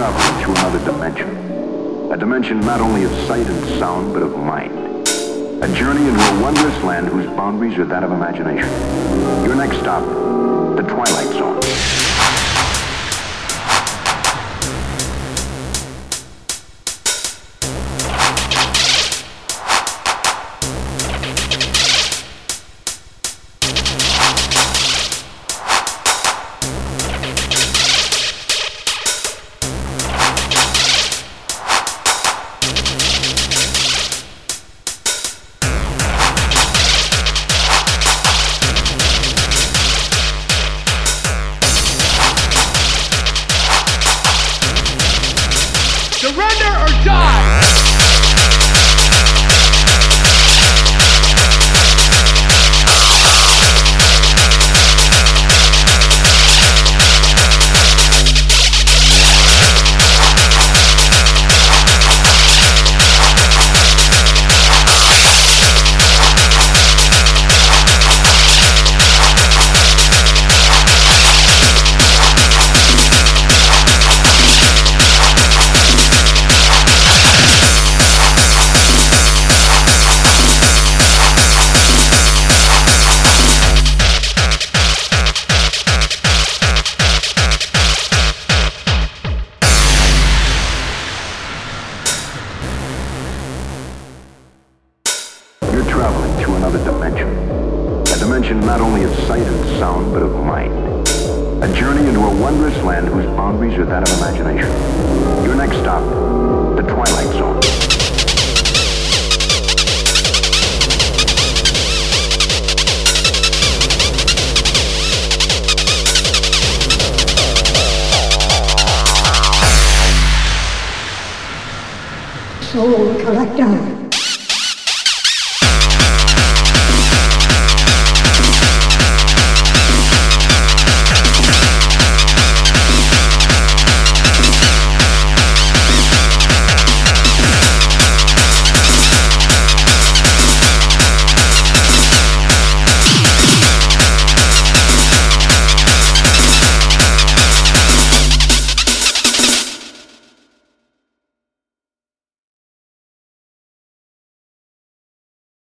traveling through another dimension. A dimension not only of sight and sound, but of mind. A journey into a wondrous land whose boundaries are that of imagination. Your next stop, the Twilight Zone. Traveling through another dimension. A dimension not only of sight and sound, but of mind. A journey into a wondrous land whose boundaries are that of imagination. Your next stop, the Twilight Zone. Soul Collector.